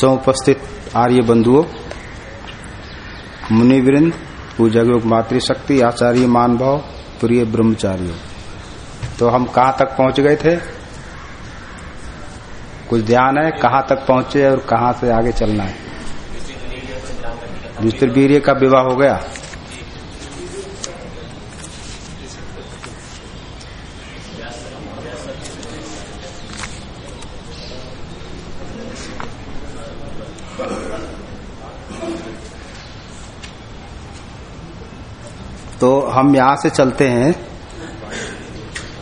समुपस्थित आर्य बंधुओं, मुनिवृंद, पूजा योग मातृशक्ति, आचार्य मान भाव प्रिय ब्रह्मचारियों। तो हम कहा तक पहुँच गए थे? कुछ ध्यान है कहाँ तक पहुँचे और कहाँ से आगे चलना है? ज्योतिर्वीर्य का विवाह हो गया तो हम यहाँ से चलते हैं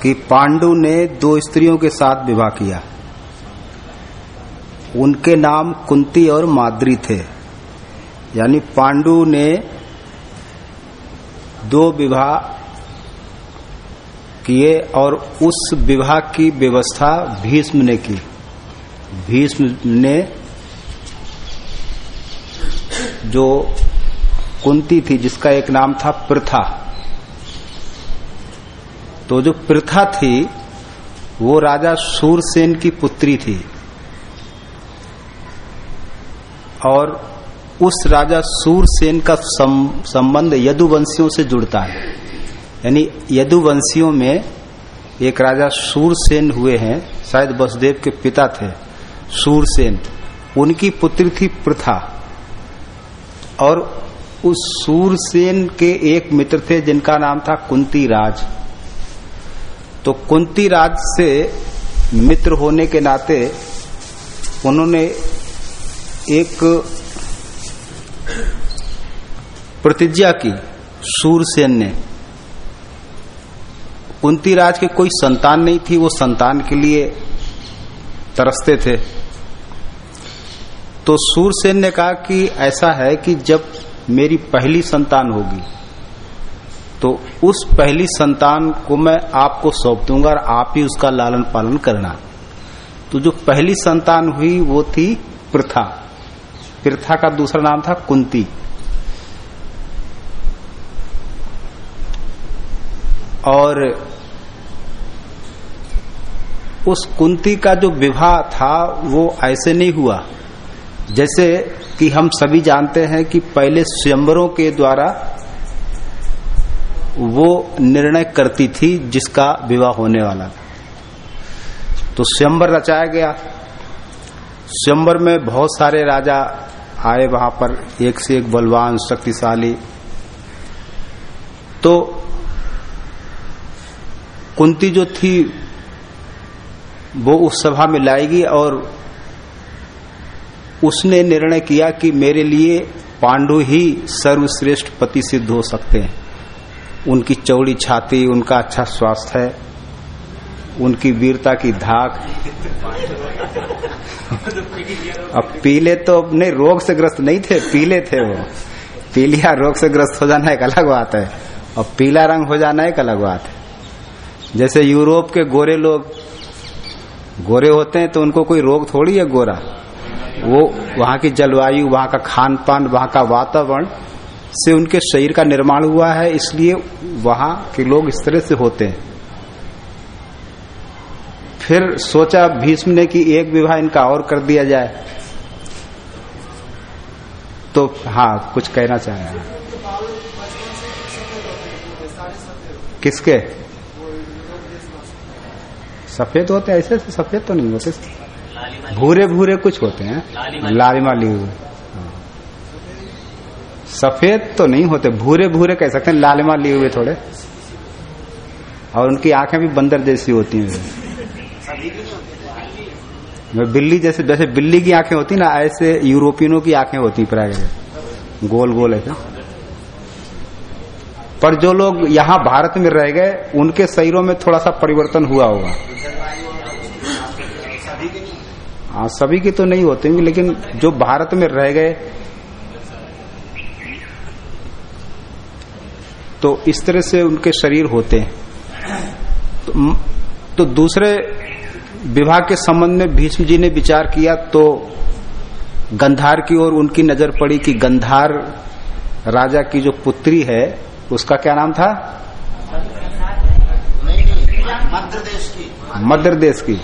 कि पांडु ने दो स्त्रियों के साथ विवाह किया। उनके नाम कुंती और माद्री थे। यानी पांडु ने दो विवाह किए और उस विवाह की व्यवस्था भीष्म ने की। भीष्म ने जो कुंती थी, जिसका एक नाम था प्रथा। तो जो प्रथा थी, वो राजा सूरसेन की पुत्री थी। और उस राजा सूरसेन का संबंध यदुवंशियों से जुड़ता है। यानी यदुवंशियों में एक राजा सूरसेन हुए हैं, शायद वसुदेव के पिता थे, सूरसेन। उनकी पुत्री थी प्रथा। और उस सूरसेन के एक मित्र थे जिनका नाम था कुंती राज। तो कुंती राज से मित्र होने के नाते उन्होंने एक प्रतिज्ञा की सूरसेन ने। कुंती राज के कोई संतान नहीं थी, वो संतान के लिए तरसते थे। तो सूरसेन ने कहा कि ऐसा है कि जब मेरी पहली संतान होगी। तो उस पहली संतान को मैं आपको सौंप दूँगा और आप ही उसका लालन पालन करना। तो जो पहली संतान हुई, वो थी प्रथा। प्रथा का दूसरा नाम था कुंती। और उस कुंती का जो विवाह था, वो ऐसे नहीं हुआ। जैसे कि हम सभी जानते हैं कि पहले स्वयंवरों के द्वारा वो निर्णय करती थी जिसका विवाह होने वाला था। तो स्वयंवर रचाया गया। स्वयंवर में बहुत सारे राजा आए वहाँ पर, एक से एक बलवान, शक्तिशाली। तो कुंती जो थी, वो उस सभा में लाएगी और उसने निर्णय किया कि मेरे लिए पांडु ही सर्वश्रेष्ठ पति सिद्ध हो सकते हैं। उनकी चौड़ी छाती, उनका अच्छा स्वास्थ्य है, उनकी वीरता की धाक। अब पीले तो नहीं रोग से ग्रस्त नहीं थे, पीले थे वो। पीलिया रोग से ग्रस्त हो जाना एक अलग बात है, और पीला रंग हो जाना एक अलग बात है। जैसे यूरोप के गोरे लोग, गोरे होते हैं तो उनको कोई रोग थोड़ी है गोरा। वो वहाँ की जलवायु, वहाँ का खान पान वहाँ का वातावरण से उनके शरीर का निर्माण हुआ है, इसलिए वहाँ के लोग इस तरह से होते हैं। फिर सोचा भीष्म ने कि एक विवाह इनका और कर दिया जाए। तो हाँ कुछ कहना चाहे। किसके? सफ़ेद होते ऐसे सफ़ेद तो नहीं होते। भूरे भूरे कुछ होते हैं। लालिमा ली हुए सफ़ेद तो नहीं होते भूरे भूरे कह सकते हैं लालिमा लिए हुए थोड़े। और उनकी आँखें भी बंदर जैसी होती हैं। बिल्ली जैसे जैसे बिल्ली की आँखें होती ना ऐसे यूरोपियनों की आँखें होती प्राय। गोल गोल ऐसे। पर जो लोग यहाँ भारत में रह गए उनके शरीरों में थोड़ा सा परिवर्तन हुआ होगा। हाँ सभी की तो नहीं होते लेकिन जो भारत में रह गए तो इस तरह से उनके शरीर होते हैं। तो, तो दूसरे विवाह के संबंध में भीष्म जी ने विचार किया तो गंधार की ओर उनकी नज़र पड़ी कि गंधार राजा की जो पुत्री है उसका क्या नाम था? मध्य देश की। मध्य देश की।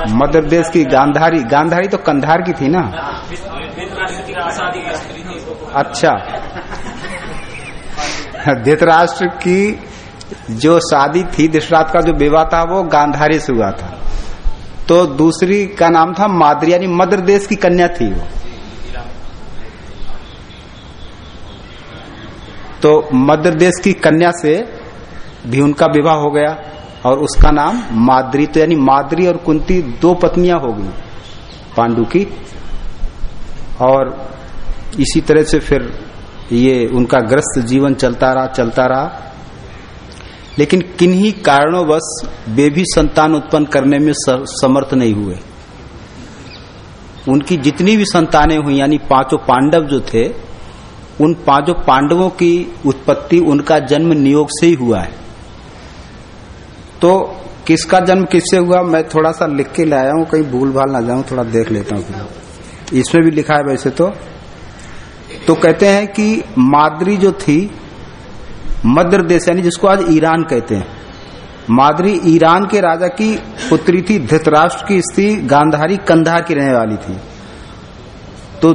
मध्य प्रदेश की गांधारी गांधारी तो कंधार की थी ना? अच्छा। धृतराष्ट्र की जो शादी थी धृतराष्ट्र का जो विवाह था, वो गांधारी से हुआ था। तो दूसरी का नाम था माद्री, यानी मध्य प्रदेश की कन्या थी वो। तो मध्य प्रदेश की कन्या से भी उनका विवाह हो गया। और उसका नाम माद्री तो यानी माद्री और कुंती दो पत्नियाँ हो गई, पांडु की। और इसी तरह से फिर ये उनका ग्रस्त जीवन चलता रहा चलता रहा। लेकिन किन्हीं कारणोंवश वे भी संतान उत्पन्न करने में समर्थ नहीं हुए। उनकी जितनी भी संतानें हुई, यानी पाँचों पांडव जो थे, उन पाँचों पांडवों की उत्पत्ति उनका जन्म नियोग से ही हुआ है। तो किसका जन्म किससे हुआ, मैं थोड़ा सा लिख के लाया हूँ, कहीं भूल भाल ना जाऊँ, थोड़ा देख लेता हूँ। इसमें भी लिखा है वैसे तो। तो कहते हैं कि माद्री जो थी, मध्य देश यानी जिसको आज ईरान कहते हैं, माद्री ईरान के राजा की पुत्री थी, धृतराष्ट्र की स्त्री गांधारी कंधार की रहने वाली थी। तो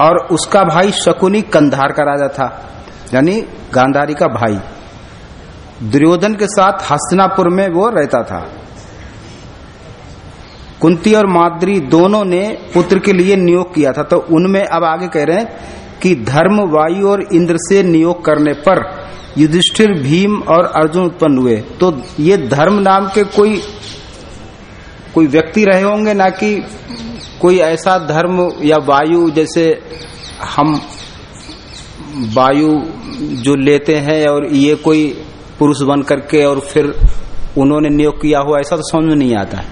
और उसका भाई शकुनी कंधार का राजा था, यानी गांधारी का भाई। दुर्योधन के साथ हस्तिनापुर में वो रहता था। कुंती और माद्री दोनों ने पुत्र के लिए नियोग किया था। तो उनमें अब आगे कह रहे हैं कि धर्म, वायु और इंद्र से नियोग करने पर युधिष्ठिर, भीम और अर्जुन उत्पन्न हुए। तो ये धर्म नाम के कोई कोई व्यक्ति रहे होंगे ना कि कोई ऐसा धर्म या वायु जैसे हम वायु जो लेते हैं और ये कोई पुरुष बन करके और फिर उन्होंने नियोग किया हुआ, ऐसा तो समझ में नहीं आता है।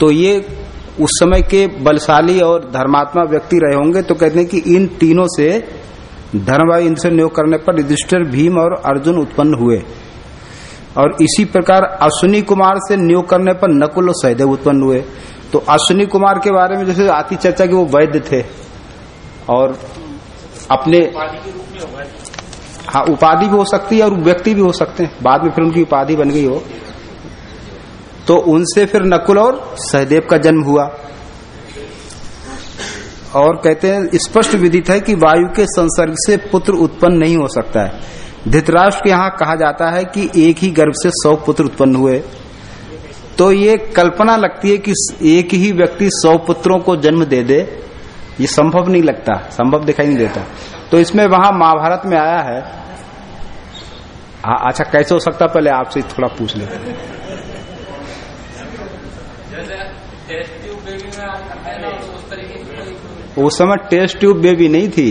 तो ये उस समय के बलशाली और धर्मात्मा व्यक्ति रहे होंगे तो कहते हैं कि इन तीनों से धर्मवायु इनसे नियोग करने पर युधिष्ठिर, भीम और अर्जुन उत्पन्न हुए। और इसी प्रकार अश्विनी कुमार से नियोग करने पर नकुल और सहदेव उत्पन्न हुए। तो अश्विनी कुमार के बारे में जैसे आती चर्चा की वो वैद्य थे और अपने हाँ उपाधि भी हो सकती है और व्यक्ति भी हो सकते हैं। बाद में फिर उनकी उपाधि बन गई हो। तो उनसे फिर नकुल और सहदेव का जन्म हुआ। और कहते हैं, स्पष्ट विदित है कि वायु के संसर्ग से पुत्र उत्पन्न नहीं हो सकता है। धृतराष्ट्र के यहाँ कहा जाता है कि एक ही गर्भ से सौ पुत्र उत्पन्न हुए। तो ये कल्पना लगती है कि एक ही व्यक्ति सौ पुत्रों को जन्म दे दे। ये संभव नहीं लगता। संभव दिखाई नहीं देता। तो इसमें वहाँ महाभारत में आया है। आ, अच्छा कैसे हो सकता पहले आपसे थोड़ा पूछ ले। उस समय टेस्ट ट्यूब बेबी नहीं थी।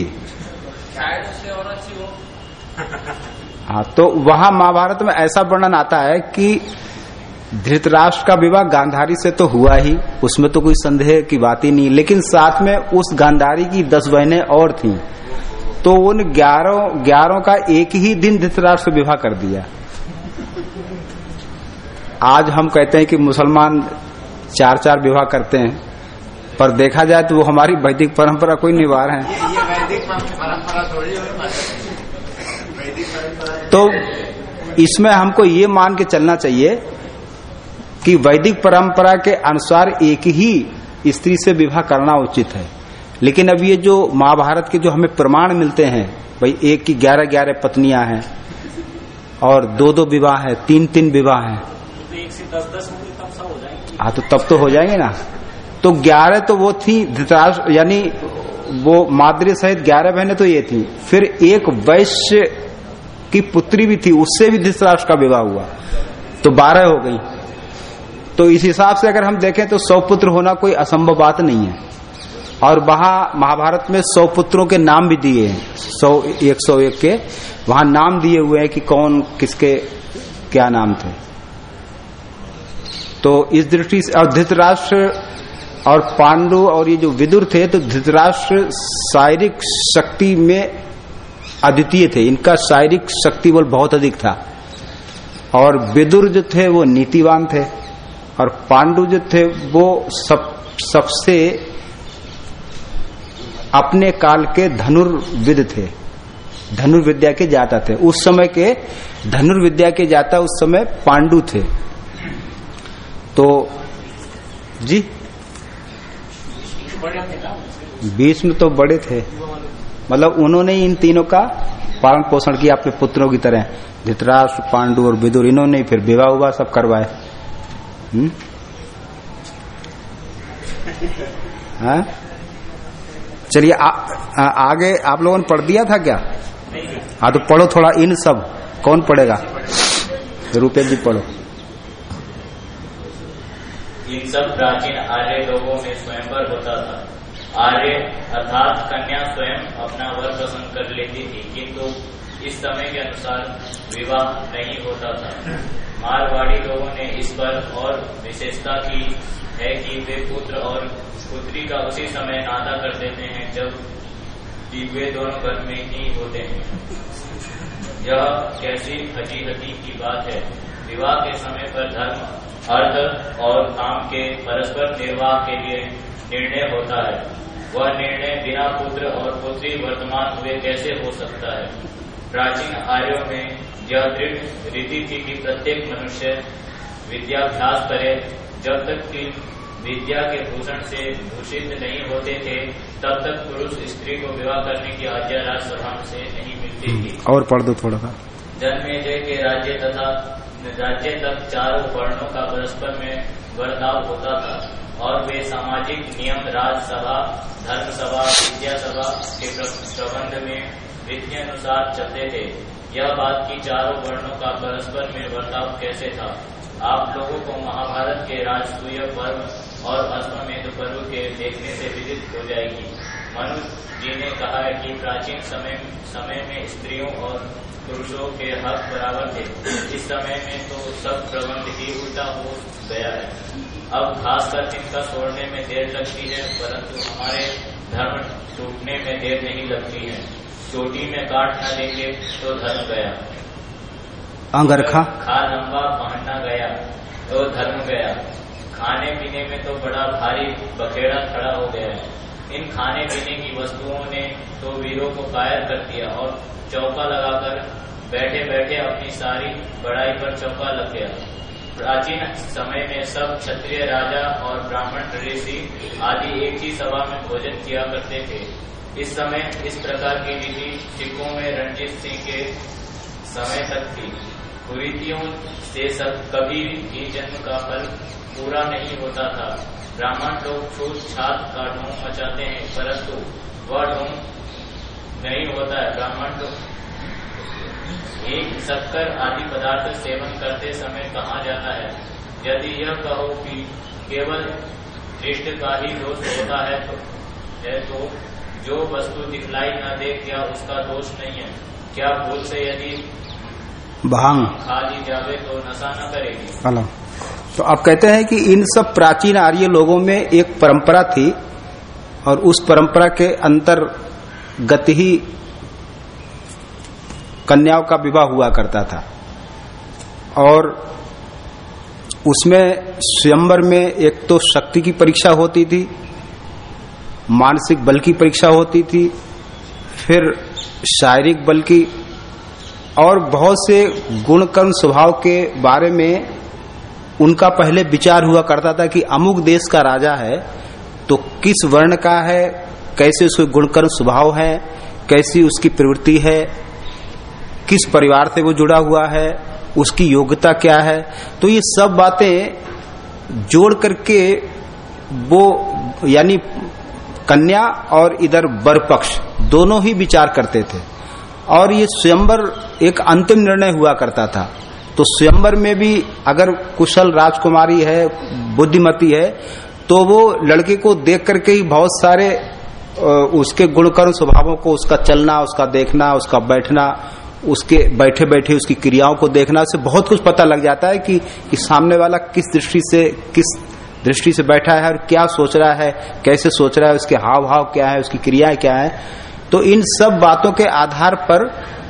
हाँ तो वहाँ महाभारत में ऐसा वर्णन आता है कि धृतराष्ट्र का विवाह गांधारी से तो हुआ ही उसमें तो कोई संदेह की बात ही नहीं लेकिन साथ में उस गांधारी की दस बहनें और थीं। तो उन ग्यारह ग्यारह का एक ही दिन धृतराष्ट्र से विवाह कर दिया। आज हम कहते हैं कि मुसलमान चार चार विवाह करते हैं, पर देखा जाए तो वो हमारी वैदिक परंपरा कोई निवार है। तो इसमें हमको ये मान के चलना चाहिए कि वैदिक परंपरा के अनुसार एक ही स्त्री से विवाह करना उचित है। लेकिन अब ये जो महाभारत के जो हमें प्रमाण मिलते हैं भाई एक की ग्यारह ग्यारह पत्नियाँ हैं और दो दो विवाह है। तीन तीन विवाह है हाँ तो तब तो हो जाएँगे ना। तो ग्यारह तो वो थी धृतराष्ट्र यानी वो माद्री सहित ग्यारह बहनें तो ये थी। फिर एक वैश्य की पुत्री भी थी उससे भी धृतराष्ट्र का विवाह हुआ। तो बारह हो गई। तो इस हिसाब से अगर हम देखें तो सौ पुत्र होना कोई असंभव बात नहीं है। और वहाँ महाभारत में सौ पुत्रों के नाम भी दिए हैं। सौ, एक सौ एक के। वहाँ नाम दिए हुए हैं कि कौन, किसके, क्या नाम थे। तो इस दृष्टि से, और धृतराष्ट्र और पांडु और ये जो विदुर थे तो धृतराष्ट्र शारीरिक शक्ति में अद्वितीय थे। इनका शारीरिक शक्ति बल बहुत अधिक था। और विदुर जो थे, वो नीतिवान थे। और पांडु जो थे, वो सब, सबसे अपने काल के धनुर्विद थे। धनुर्विद्या के जाता थे। उस समय के धनुर्विद्या के जाता उस समय पांडु थे। तो जी? बीच में तो बड़े थे। मतलब उन्होंने इन तीनों का पालन पोषण किया अपने पुत्रों की तरह। धृतराष्ट्र पांडु और विदुर, इन्होंने फिर विवाह हुआ, सब करवाए। हम्म? हाँ? चलिए आगे आप लोगों ने पढ़ दिया था क्या? हाँ तो पढ़ो थोड़ा इन सब। कौन पढ़ेगा? रुपये जी पढ़ो। इन सब प्राचीन आर्य लोगों में स्वयंवर होता था। आर्य अर्थात कन्या स्वयं अपना वर पसंद कर लेती थी, किंतु इस समय के अनुसार विवाह नहीं होता था। मारवाड़ी लोगों ने इस पर और विशेषता की है कि वे पुत्र और पुत्री का उसी समय नाता कर देते हैं जब वे दोनों घर में ही होते हैं। यह कैसी हजी हजी की बात है? विवाह के समय पर धर्म, अर्थ और काम के परस्पर निर्वाह के लिए निर्णय होता है। वह निर्णय बिना पुत्र और पुत्री वर्तमान हुए कैसे हो सकता है? प्राचीन आर्यों में यह दृढ़ रीति थी कि प्रत्येक मनुष्य विद्याभ्यास करे जब तक कि विद्या के भूषण से भूषित नहीं होते थे तब तक पुरुष स्त्री को विवाह करने की आज्ञा राजसभा से नहीं मिलती थी। और पढ़ दो थोड़ा सा। जन्मेजय के राज्य तथा राज्य तक चारों वर्णों का परस्पर में बर्ताव होता था और वे सामाजिक नियम राजसभा धर्म सभा विद्या सभा के प्रबंध में विधि अनुसार चलते थे। यह बात की चारों वर्णों का परस्पर में बर्ताव कैसे था? आप लोगों को महाभारत के राजसूय पर्व और अश्वमेध पर्व के देखने से विदित हो जाएगी। मनु जी ने कहा है कि प्राचीन समय समय में स्त्रियों और पुरुषों के हक बराबर थे। इस समय में तो सब प्रबंध ही उल्टा हो गया है। अब खासकर चिंता छोड़ने में देर लगती है, परंतु हमारे धर्म टूटने में देर नहीं लगती है। चोटी में काट न देंगे तो धर्म गया। अंगरखा। खा लंबा पहनना गया तो धर्म गया। खाने पीने में तो बड़ा भारी बखेड़ा खड़ा हो गया है। इन खाने पीने की वस्तुओं ने तो वीरों को कायर कर दिया और चौका लगाकर बैठे बैठे अपनी सारी बड़ाई पर चौका लग गया। प्राचीन समय में सब क्षत्रिय राजा और ब्राह्मण ऋषि आदि एक ही सभा में भोजन किया करते थे। इस समय इस प्रकार की विधि सिखों में रणजीत सिंह के समय तक थी। कुरीतियों से सब कभी भी जन्म का फल पूरा नहीं होता था। ब्राह्मण लोग छूत छात का ढोंग मचाते हैं, परंतु वह ढोंग नहीं होता है। ब्राह्मण लोग एक शक्कर आदि पदार्थ सेवन करते समय कहा जाता है। यदि यह कहो कि केवल दृष्ट का ही दोष होता है तो है तो जो वस्तु दिखलाई न दे क्या उसका दोष नहीं है। क्या भूल से यदि भाँग। तो तो आप कहते हैं कि इन सब प्राचीन आर्य लोगों में एक परंपरा थी और उस परंपरा के अंतर गति ही कन्याओं का विवाह हुआ करता था। और उसमें स्वयंवर में एक तो शक्ति की परीक्षा होती थी, मानसिक बल की परीक्षा होती थी, फिर शारीरिक बल की और बहुत से गुणकर्म स्वभाव के बारे में उनका पहले विचार हुआ करता था कि अमुक देश का राजा है तो किस वर्ण का है, कैसे उसके गुणकर्म स्वभाव है, कैसी उसकी प्रवृत्ति है, किस परिवार से वो जुड़ा हुआ है, उसकी योग्यता क्या है। तो ये सब बातें जोड़ करके वो, यानी कन्या और इधर बर पक्ष, दोनों ही विचार करते थे। और ये स्वयंवर एक अंतिम निर्णय हुआ करता था। तो स्वयंवर में भी अगर कुशल राजकुमारी है बुद्धिमती है तो वो लड़के को देख करके ही बहुत सारे उसके गुणकर्म स्वभावों को उसका चलना उसका देखना उसका बैठना उसके बैठे बैठे उसकी क्रियाओं को देखना से बहुत कुछ पता लग जाता है कि, कि सामने वाला किस दृष्टि से किस दृष्टि से बैठा है और क्या सोच रहा है कैसे सोच रहा है उसके हाव भाव क्या है उसकी क्रियाएँ क्या है। तो इन सब बातों के आधार पर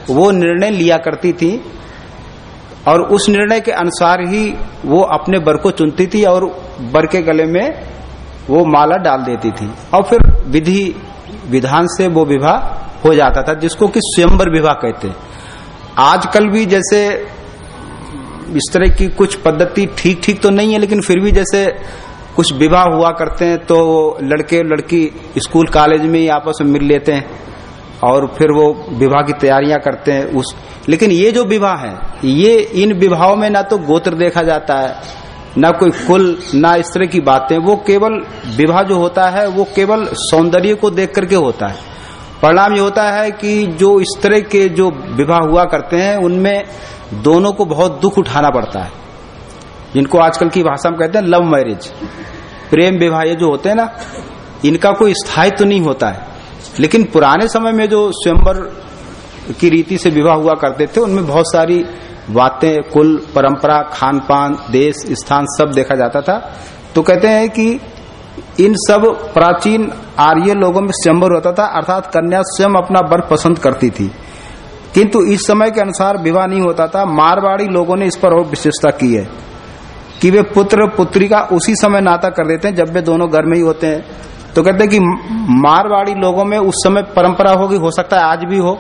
वो निर्णय लिया करती थी और उस निर्णय के अनुसार ही वो अपने बर को चुनती थी और बर के गले में वो माला डाल देती थी। और फिर विधि, विधान से वो विवाह हो जाता था, जिसको कि स्वयंवर विवाह कहते हैं। आजकल भी जैसे इस तरह की कुछ पद्धति ठीक ठीक तो नहीं है, लेकिन फिर भी जैसे कुछ विवाह हुआ करते हैं तो लड़के लड़की स्कूल, कॉलेज में ही आपस में मिल लेते हैं। और फिर वो विवाह की तैयारियाँ करते हैं उस, लेकिन ये जो विवाह है, ये इन विवाहों में ना तो गोत्र देखा जाता है, ना कोई कुल, ना इस तरह की बातें, वो केवल विवाह जो होता है, वो केवल सौंदर्य को देख करके होता है। परिणाम ये होता है कि जो इस तरह के जो विवाह हुआ करते हैं, उनमें दोनों को बहुत दुख उठाना पड़ता है। जिनको आजकल की भाषा में कहते हैं लव मैरिज प्रेम विवाह ये जो होते हैं ना, इनका कोई स्थायित्व तो नहीं होता है। लेकिन पुराने समय में जो स्वयंवर की रीति से विवाह हुआ करते थे, उनमें बहुत सारी बातें, कुल, परंपरा खान पान देश, स्थान सब देखा जाता था। तो कहते हैं कि इन सब प्राचीन आर्य लोगों में स्वयंवर होता था, अर्थात कन्या स्वयं अपना वर पसंद करती थी। किंतु इस समय के अनुसार विवाह नहीं होता था, मारवाड़ी लोगों ने इस पर और विशेषता की है, कि वे पुत्र पुत्री का उसी समय नाता कर देते हैं, जब वे दोनों घर में ही होते हैं। तो कहते हैं कि मारवाड़ी लोगों में उस समय परंपरा होगी, हो सकता है आज भी हो।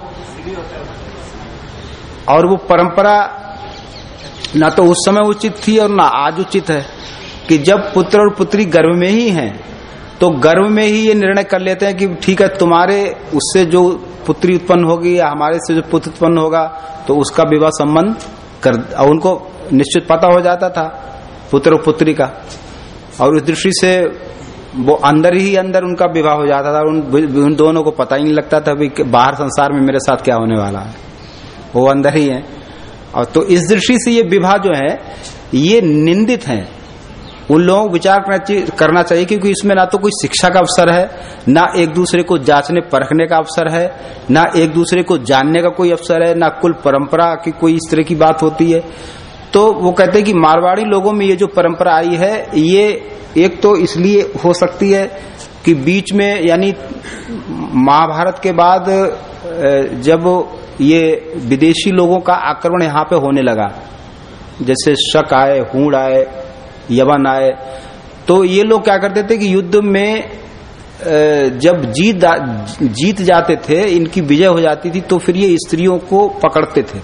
और वो परंपरा ना तो उस समय उचित थी और ना आज उचित है कि जब पुत्र और पुत्री गर्भ में ही हैं तो गर्भ में ही ये निर्णय कर लेते हैं कि ठीक है, तुम्हारे उससे जो पुत्री उत्पन्न होगी या हमारे से जो पुत्र उत्पन्न होगा तो उसका विवाह संबंध कर, और उनको निश्चित पता हो जाता था पुत्र और पुत्री का। और उस दृष्टि से वो अंदर ही अंदर उनका विवाह हो जाता था उन, उन दोनों को पता ही नहीं लगता था कि बाहर संसार में मेरे साथ क्या होने वाला है। वो अंदर ही है। और तो इस दृष्टि से ये विवाह जो है ये निंदित है। उन लोगों को विचार करना चाहिए क्योंकि इसमें ना तो कोई शिक्षा का अवसर है ना एक दूसरे को जांचने परखने का अवसर है ना एक दूसरे को जानने का कोई अवसर है ना कुल परंपरा की कोई इस तरह की बात होती है। तो वो कहते हैं कि मारवाड़ी लोगों में ये जो परंपरा आई है ये एक तो इसलिए हो सकती है कि बीच में, यानी महाभारत के बाद जब ये विदेशी लोगों का आक्रमण यहाँ पे होने लगा, जैसे शक आए, हूड़ आए, यवन आए तो ये लोग क्या करते थे कि युद्ध में जब जीत जीत जाते थे, इनकी विजय हो जाती थी तो फिर ये स्त्रियों को पकड़ते थे,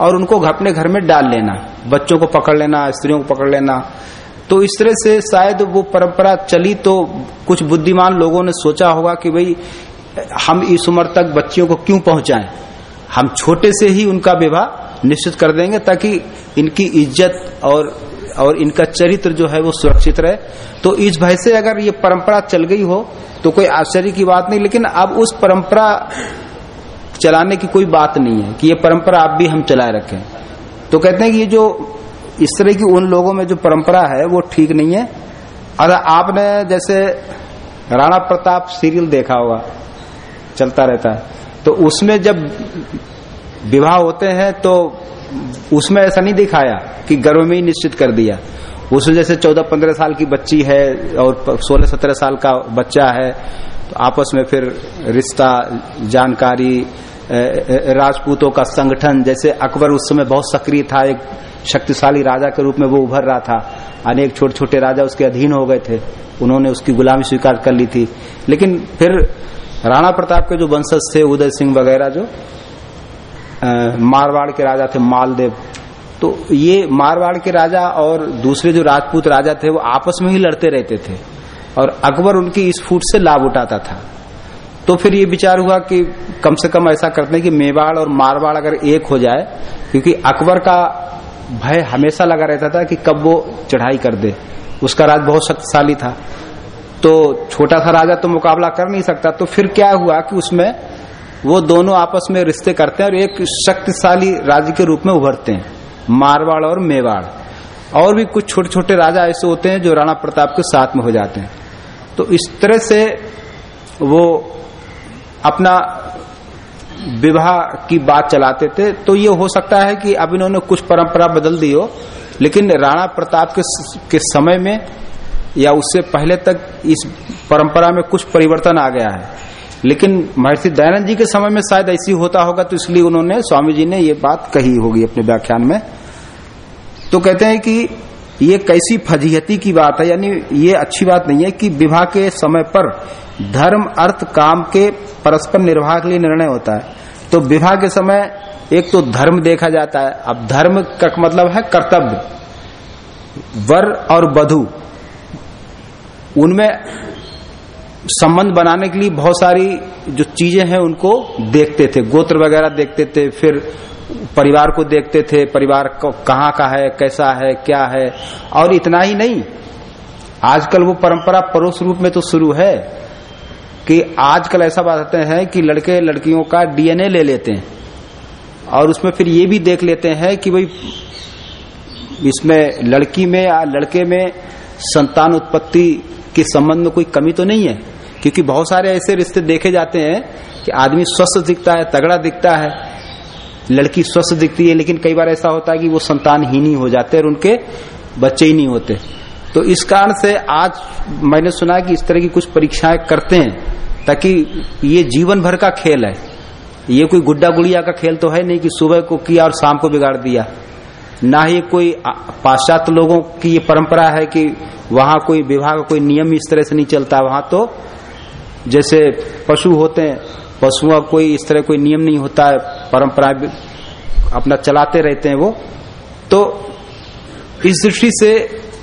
और उनको अपने घर में डाल लेना, बच्चों को पकड़ लेना, स्त्रियों को पकड़ लेना तो इस तरह से शायद वो परंपरा चली तो कुछ बुद्धिमान लोगों ने सोचा होगा कि भाई, हम इस उम्र तक बच्चियों को क्यों पहुंचाएँ? हम छोटे से ही उनका विवाह निश्चित कर देंगे ताकि इनकी इज़्ज़त और और इनका चरित्र जो है वो सुरक्षित रहे। तो इस भय से अगर ये परंपरा चल गई हो तो कोई आश्चर्य की बात नहीं, लेकिन अब उस परंपरा चलाने की कोई बात नहीं है कि ये परंपरा आप भी हम चलाए रखें। तो कहते हैं कि ये जो इस तरह की उन लोगों में जो परंपरा है, वो ठीक नहीं है। और आपने जैसे राणा प्रताप सीरियल देखा होगा, चलता रहता है। तो उसमें जब विवाह होते हैं तो उसमें ऐसा नहीं दिखाया कि गर्भ में ही निश्चित कर दिया। उसमें जैसे चौदह पंद्रह साल की बच्ची है और सोलह सत्रह साल का बच्चा है तो आपस में फिर रिश्ता, जानकारी राजपूतों का संगठन, जैसे अकबर उस समय बहुत सक्रिय था, एक शक्तिशाली राजा के रूप में वो उभर रहा था। अनेक छोटे छोटे राजा उसके अधीन हो गए थे। उन्होंने उसकी गुलामी स्वीकार कर ली थी। लेकिन फिर राणा प्रताप के जो वंशज थे, उदय सिंह वगैरह जो मारवाड़ के राजा थे, मालदेव। तो ये मारवाड़ के राजा और दूसरे जो राजपूत राजा थे, वो आपस में ही लड़ते रहते थे। और अकबर उनकी इस फूट से लाभ उठाता था। तो फिर ये विचार हुआ कि कम से कम ऐसा करते हैं कि मेवाड़ और मारवाड़ अगर एक हो जाए, क्योंकि अकबर का भय हमेशा लगा रहता था कि कब वो चढ़ाई कर दे। उसका राज बहुत शक्तिशाली था। तो छोटा सा राजा तो मुकाबला कर नहीं सकता। तो फिर क्या हुआ कि उसमें वो दोनों आपस में रिश्ते करते हैं और एक शक्तिशाली राज्य के रूप में उभरते हैं, मारवाड़ और मेवाड़। और भी कुछ छोटे छोटे राजा ऐसे होते हैं जो राणा प्रताप के साथ में हो जाते हैं। तो इस तरह से वो अपना विवाह की बात चलाते थे तो ये हो सकता है कि अब इन्होंने कुछ परंपरा बदल दी हो लेकिन राणा प्रताप के, के समय में या उससे पहले तक इस परंपरा में कुछ परिवर्तन आ गया है। लेकिन महर्षि दयानंद जी के समय में शायद ऐसी होता होगा तो इसलिए उन्होंने स्वामी जी ने ये बात कही होगी अपने व्याख्यान में। तो कहते हैं कि ये कैसी फजीहती की बात है? यानी ये अच्छी बात नहीं है कि विवाह के समय पर धर्म, अर्थ, काम के परस्पर निर्वाह के लिए निर्णय होता है। तो विवाह के समय एक तो धर्म देखा जाता है। अब धर्म का मतलब है कर्तव्य। वर और वधु, उनमें संबंध बनाने के लिए बहुत सारी जो चीज़ें हैं उनको देखते थे। गोत्र वगैरह देखते थे, फिर परिवार को देखते थे, परिवार कहाँ का है, कैसा है, क्या है, और इतना ही नहीं। आजकल वो परंपरा परोस रूप में तो शुरू है कि आजकल ऐसा बात है कि लड़के लड़कियों का डीएनए ले लेते हैं, और उसमें फिर ये भी देख लेते हैं कि भाई, इसमें लड़की में या लड़के में संतान उत्पत्ति के संबंध में कोई कमी तो नहीं है, क्योंकि बहुत सारे ऐसे रिश्ते देखे जाते हैं कि आदमी स्वस्थ दिखता है, तगड़ा दिखता है लड़की स्वस्थ दिखती है, लेकिन कई बार ऐसा होता है कि वो संतान ही नहीं हो जाते और उनके बच्चे ही नहीं होते। तो इस कारण से आज मैंने सुना कि इस तरह की कुछ परीक्षाएँ करते हैं, ताकि ये जीवन भर का खेल है। ये कोई गुड्डा गुड़िया का खेल तो है नहीं कि सुबह को किया और शाम को बिगाड़ दिया। ना ही कोई पाश्चात्य लोगों की ये परंपरा है कि वहाँ कोई विवाह का कोई नियम इस तरह से नहीं चलता। वहाँ तो जैसे पशु होते हैं पशुओं का कोई इस तरह कोई नियम नहीं होता है, परंपरा अपना चलाते रहते हैं वो। तो इस दृष्टि से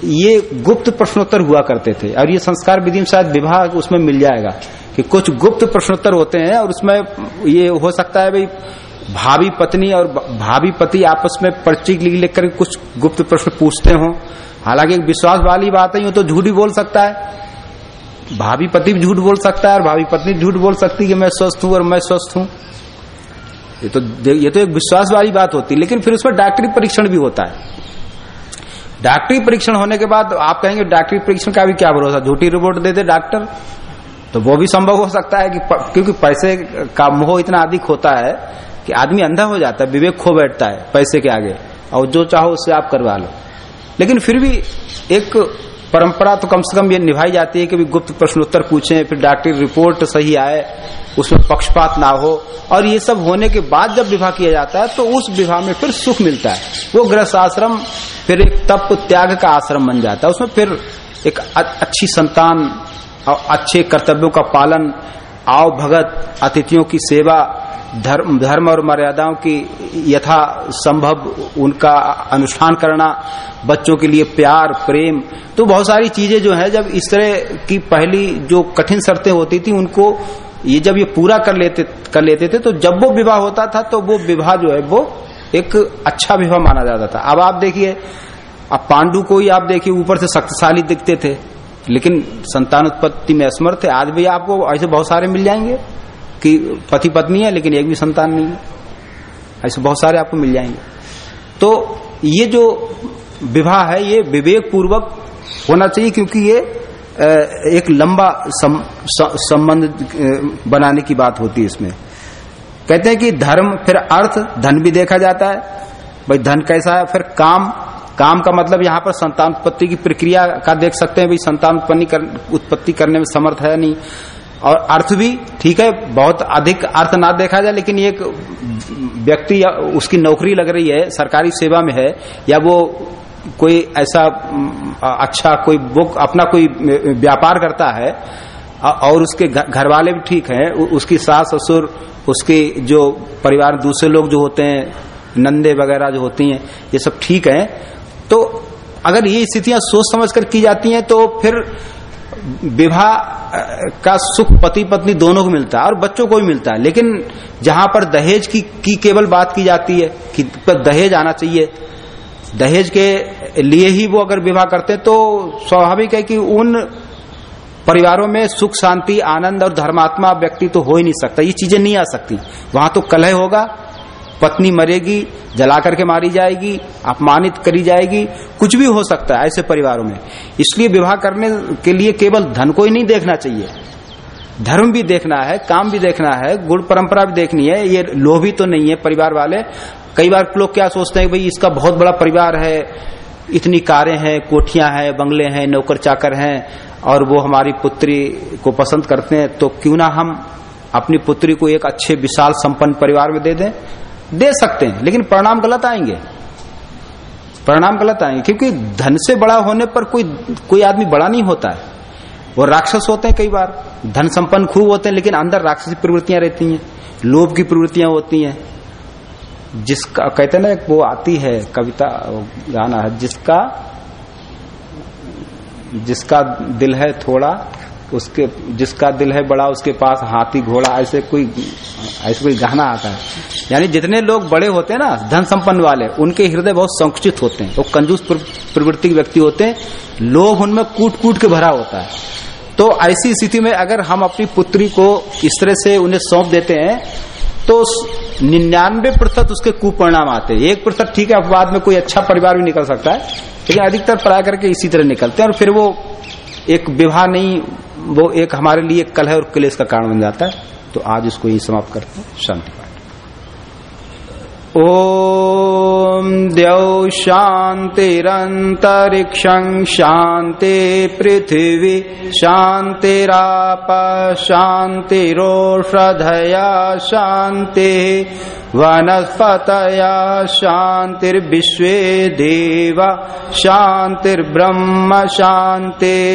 ये गुप्त प्रश्नोत्तर हुआ करते थे। और ये संस्कार विधि में शायद विभाग उसमें मिल जाएगा कि कुछ गुप्त प्रश्नोत्तर होते हैं और उसमें ये हो सकता है भाई भाभी पत्नी और भाभी पति आपस में पर्ची लिख लिख कर कुछ गुप्त प्रश्न पूछते हो। हालाँकि विश्वास वाली बात है तो झूठ बोल सकता है। भाभी पति भी झूठ बोल सकता है और भाभी पत्नी झूठ बोल सकती है कि मैं स्वस्थ हूँ और मैं स्वस्थ हूँ। ये तो ये तो एक विश्वास वाली बात होती है, लेकिन फिर उसमें डॉक्टरी परीक्षण भी होता है। डॉक्टरी परीक्षण होने के बाद आप कहेंगे, डॉक्टरी परीक्षण का भी क्या भरोसा? झूठी रिपोर्ट दे दे डॉक्टर। तो वो भी संभव हो सकता है कि क्योंकि पैसे का मोह इतना अधिक होता है कि आदमी अंधा हो जाता है, विवेक खो बैठता है पैसे के आगे, और जो चाहो उससे आप करवा लो। लेकिन फिर भी एक परंपरा तो कम से कम ये निभाई जाती है कि भी गुप्त प्रश्नोत्तर पूछें, फिर डॉक्टरी रिपोर्ट सही आए, उसमें पक्षपात ना हो। और ये सब होने के बाद जब विवाह किया जाता है तो उस विवाह में फिर सुख मिलता है। वो गृह आश्रम फिर एक तप त्याग का आश्रम बन जाता है। उसमें फिर एक अच्छी संतान और अच्छे कर्तव्यों का पालन, आओ भगत, अतिथियों की सेवा धर्म धर्म और मर्यादाओं की यथा संभव उनका अनुष्ठान करना, बच्चों के लिए प्यार, प्रेम तो बहुत सारी चीज़ें जो है, जब इस तरह की पहली जो कठिन शर्तें होती थी, उनको ये जब ये पूरा कर लेते कर लेते थे तो जब वो विवाह होता था तो वो विवाह जो है, वो एक अच्छा विवाह माना जाता था। अब आप देखिए, अब पांडु को ही आप देखिए, ऊपर से शक्तिशाली दिखते थे, लेकिन संतान उत्पत्ति में असमर्थ थे। आज भी आपको ऐसे बहुत सारे मिल जाएँगे। कि पति पत्नी है लेकिन एक भी संतान नहीं है। ऐसे बहुत सारे आपको मिल जाएँगे। तो ये जो विवाह है ये विवेक पूर्वक होना चाहिए क्योंकि ये एक लंबा संबंध बनाने की बात होती है इसमें। कहते हैं कि धर्म फिर अर्थ धन भी देखा जाता है। भाई धन कैसा है? फिर काम। काम का मतलब यहाँ पर संतान उत्पत्ति की प्रक्रिया का देख सकते हैं भाई संतान उत्पत्ति कर, उत्पत्ति करने में समर्थ है नहीं। और अर्थ भी ठीक है, बहुत अधिक अर्थ ना देखा जाए, लेकिन एक व्यक्ति या उसकी नौकरी लग रही है, सरकारी सेवा में है, या वो कोई ऐसा अच्छा कोई बुक, अपना कोई व्यापार करता है और उसके घर वाले भी ठीक हैं उसकी सास ससुर, उसके जो परिवार, दूसरे लोग जो होते हैं, नंदे वगैरह जो होती हैं, ये सब ठीक है तो अगर ये स्थितियाँ सोच समझ कर की जाती हैं तो फिर विवाह का सुख पति पत्नी दोनों को मिलता है और बच्चों को भी मिलता है। लेकिन जहाँ पर दहेज की, की केवल बात की जाती है कि पर दहेज आना चाहिए दहेज के लिए ही वो अगर विवाह करते तो स्वाभाविक है कि उन परिवारों में सुख शांति आनंद और धर्मात्मा व्यक्ति तो हो ही नहीं सकता। ये चीज़ें नहीं आ सकती। वहाँ तो कलह होगा पत्नी मरेगी, जला करके मारी जाएगी, अपमानित करी जाएगी, कुछ भी हो सकता है ऐसे परिवारों में। इसलिए विवाह करने के लिए केवल धन को ही नहीं देखना चाहिए। धर्म भी देखना है, काम भी देखना है, गुण परंपरा भी देखनी है, ये लोभी तो नहीं है परिवार वाले। कई बार लोग क्या सोचते हैं, भाई, इसका बहुत बड़ा परिवार है, इतनी कारें हैं, कोठियाँ हैं, बंगले हैं, नौकर चाकर हैं, और वो हमारी पुत्री को पसंद करते हैं तो क्यों ना हम अपनी पुत्री को एक अच्छे, विशाल, संपन्न परिवार में दे दें? दे सकते हैं, लेकिन परिणाम गलत आएँगे। परिणाम गलत आएँगे, क्योंकि धन से बड़ा होने पर कोई कोई आदमी बड़ा नहीं होता है। वो राक्षस होते हैं कई बार। धन संपन्न खूब होते हैं, लेकिन अंदर राक्षसी प्रवृत्तियाँ रहती हैं, लोभ की प्रवृत्तियाँ होती हैं। जिसका, कहते ना, वो आती है, कविता, गाना है जिसका जिसका दिल है थोड़ा उसके, जिसका दिल है बड़ा, उसके पास हाथी, घोड़ा, ऐसे कोई ऐसे कोई गहना आता है। यानी जितने लोग बड़े होते हैं ना, धन संपन्न वाले, उनके हृदय बहुत संकुचित होते हैं। वो तो कंजूस प्रवृत्ति के व्यक्ति होते हैं, लोभ उनमें कूट कूट के भरा होता है। तो ऐसी स्थिति में अगर हम अपनी पुत्री को इस तरह से उन्हें सौंप देते हैं तो निन्यानवे प्रतिशत उसके कुपरिणाम आते हैं। एक प्रतिशत ठीक है अपवाद में कोई अच्छा परिवार भी निकल सकता है, लेकिन अधिकतर पढ़ा करके इसी तरह निकलते हैं और फिर वो एक विवाह नहीं वो एक हमारे लिए कल है और क्लेश का कारण बन जाता है। तो आज इसको यही समाप्त करते हैं। शांति पाठ ॐ द्यौ शान्तिरन्तरिक्षं शान्ति पृथिवी शान्तिराप शान्तिरोषधया शान्तिः वनस्पतया शान्तिर्विश्वे देवा शान्तिर्ब्रह्म शान्ति